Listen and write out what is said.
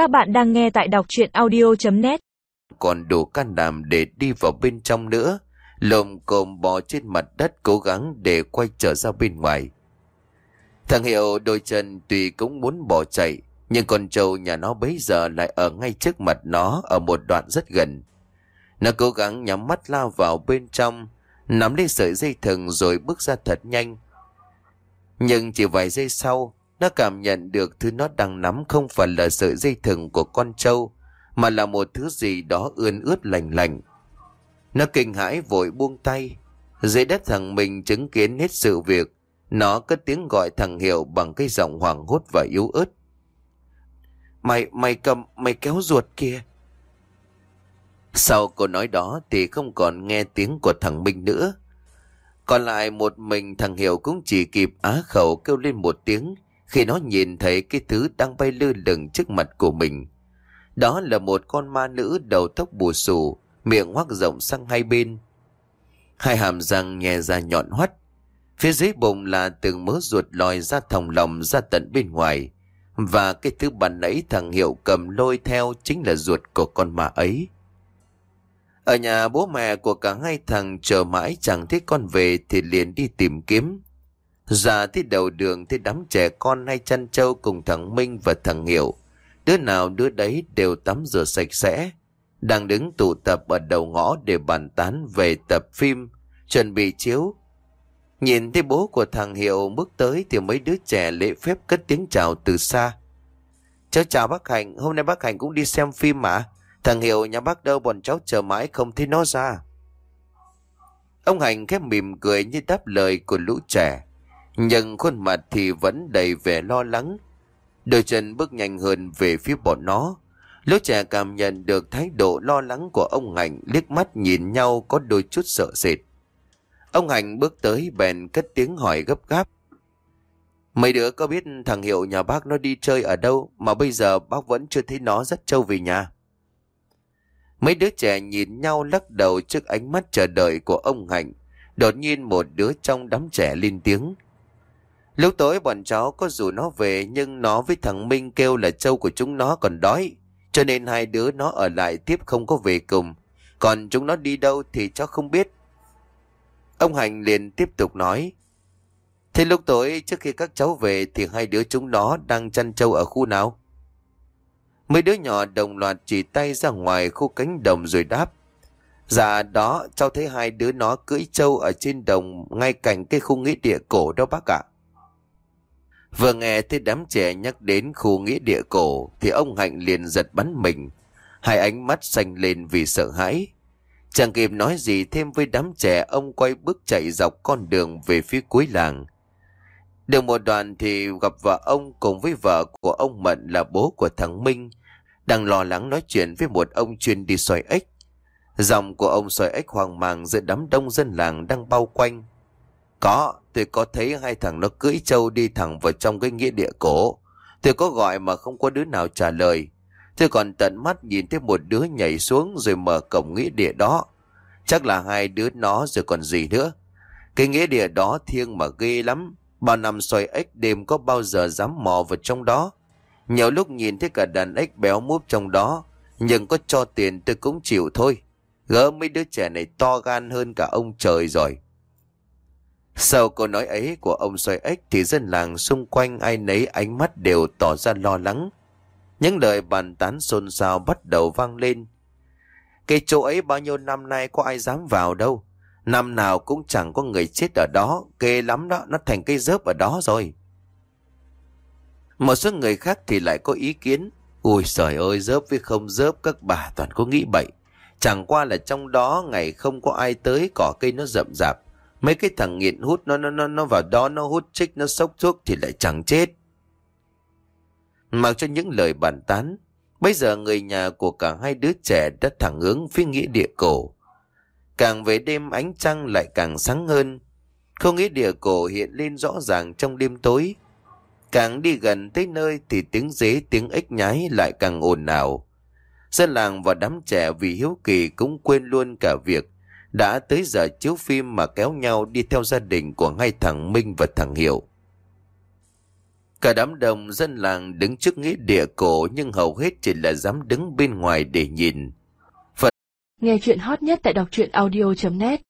Các bạn đang nghe tại đọc chuyện audio.net còn đủ can đảm để đi vào bên trong nữa. Lồm cồm bò trên mặt đất cố gắng để quay trở ra bên ngoài. Thằng Hiệu đôi chân tuy cũng muốn bỏ chạy, nhưng con trâu nhà nó bấy giờ lại ở ngay trước mặt nó ở một đoạn rất gần. Nó cố gắng nhắm mắt lao vào bên trong, nắm lấy sợi dây thừng rồi bước ra thật nhanh. Nhưng chỉ vài giây sau, nó cảm nhận được thứ nó đang nắm không phải là sợi dây thừng của con trâu, mà là một thứ gì đó ươn ướt lành lành. Nó kinh hãi vội buông tay. Dưới đất thằng mình chứng kiến hết sự việc, nó cất tiếng gọi thằng Hiệu bằng cái giọng hoảng hốt và yếu ớt. Mày, mày cầm, mày kéo ruột kia. Sau câu nói đó thì không còn nghe tiếng của thằng Minh nữa. Còn lại một mình thằng Hiệu cũng chỉ kịp á khẩu kêu lên một tiếng khi nó nhìn thấy cái thứ đang bay lơ lửng trước mặt của mình. Đó là một con ma nữ đầu tóc bù xù, miệng hoác rộng sang hai bên. Hai hàm răng nhè ra nhọn hoắt. Phía dưới bụng là từng mớ ruột lòi ra thòng lòng ra tận bên ngoài. Và cái thứ bàn nãy thằng Hiệu cầm lôi theo chính là ruột của con ma ấy. Ở nhà bố mẹ của cả hai thằng chờ mãi chẳng thấy con về thì liền đi tìm kiếm. Ra tới đầu đường thấy đám trẻ con hay chăn trâu cùng thằng Minh và thằng Hiệu. Đứa nào đứa đấy đều tắm rửa sạch sẽ. Đang đứng tụ tập ở đầu ngõ để bàn tán về tập phim, chuẩn bị chiếu. Nhìn thấy bố của thằng Hiệu bước tới thì mấy đứa trẻ lễ phép cất tiếng chào từ xa. Cháu chào bác Hạnh, hôm nay bác Hạnh cũng đi xem phim mà. Thằng Hiệu nhà bác đâu bọn cháu chờ mãi không thấy nó ra. Ông Hạnh khép mỉm cười như đáp lời của lũ trẻ. Nhưng khuôn mặt thì vẫn đầy vẻ lo lắng. Đôi chân bước nhanh hơn về phía bọn nó. Lũ trẻ cảm nhận được thái độ lo lắng của ông Hạnh, liếc mắt nhìn nhau có đôi chút sợ sệt. Ông Hạnh bước tới bèn cất tiếng hỏi gấp gáp. Mấy đứa có biết thằng Hiệu nhà bác nó đi chơi ở đâu mà bây giờ bác vẫn chưa thấy nó rất trâu về nhà. Mấy đứa trẻ nhìn nhau lắc đầu trước ánh mắt chờ đợi của ông Hạnh. Đột nhiên một đứa trong đám trẻ lên tiếng. Lúc tối bọn cháu có rủ nó về nhưng nó với thằng Minh kêu là trâu của chúng nó còn đói. Cho nên hai đứa nó ở lại tiếp không có về cùng. Còn chúng nó đi đâu thì cháu không biết. Ông Hành liền tiếp tục nói. Thế lúc tối trước khi các cháu về thì hai đứa chúng nó đang chăn trâu ở khu nào? Mấy đứa nhỏ đồng loạt chỉ tay ra ngoài khu cánh đồng rồi đáp. Dạ đó, cháu thấy hai đứa nó cưỡi trâu ở trên đồng ngay cạnh cái khu nghĩa địa cổ đó bác ạ. Vừa nghe thấy đám trẻ nhắc đến khu nghĩa địa cổ, thì ông Hạnh liền giật bắn mình. Hai ánh mắt xanh lên vì sợ hãi. Chẳng kịp nói gì thêm với đám trẻ, ông quay bước chạy dọc con đường về phía cuối làng. Được một đoạn thì gặp vợ ông cùng với vợ của ông Mận là bố của thằng Minh, đang lo lắng nói chuyện với một ông chuyên đi soi ếch. Dòng của ông soi ếch hoang mang giữa đám đông dân làng đang bao quanh. Có, tôi có thấy hai thằng nó cưỡi trâu đi thẳng vào trong cái nghĩa địa cổ. Tôi có gọi mà không có đứa nào trả lời. Tôi còn tận mắt nhìn thấy một đứa nhảy xuống rồi mở cổng nghĩa địa đó. Chắc là hai đứa nó rồi còn gì nữa. Cái nghĩa địa đó thiêng mà ghê lắm. Bao năm xoay ếch đêm có bao giờ dám mò vào trong đó. Nhiều lúc nhìn thấy cả đàn ếch béo múp trong đó. Nhưng có cho tiền tôi cũng chịu thôi. Gỡ mấy đứa trẻ này to gan hơn cả ông trời rồi. Sau câu nói ấy của ông xoay ếch thì dân làng xung quanh ai nấy ánh mắt đều tỏ ra lo lắng. Những lời bàn tán xôn xao bắt đầu vang lên. Cái chỗ ấy bao nhiêu năm nay có ai dám vào đâu. Năm nào cũng chẳng có người chết ở đó, ghê lắm đó, nó thành cây rớp ở đó rồi. Một số người khác thì lại có ý kiến. Ui trời ơi, rớp với không rớp các bà toàn có nghĩ bậy. Chẳng qua là trong đó ngày không có ai tới cỏ cây nó rậm rạp. Mấy cái thằng nghiện hút nó nó nó nó vào đó nó hút chích nó sốc thuốc thì lại chẳng chết. Mặc cho những lời bàn tán, bây giờ người nhà của cả hai đứa trẻ đã thẳng hướng phía nghĩa địa cổ. Càng về đêm ánh trăng lại càng sáng hơn. Không nghĩa địa cổ hiện lên rõ ràng trong đêm tối. Càng đi gần tới nơi thì tiếng dế tiếng ếch nhái lại càng ồn ào. Dân làng và đám trẻ vì hiếu kỳ cũng quên luôn cả việc đã tới giờ chiếu phim mà kéo nhau đi theo gia đình của hai thằng Minh và thằng Hiệu. Cả đám đông dân làng đứng trước nghĩa địa cổ nhưng hầu hết chỉ là dám đứng bên ngoài để nhìn. Nghe chuyện hot nhất tại đọc truyện audio.net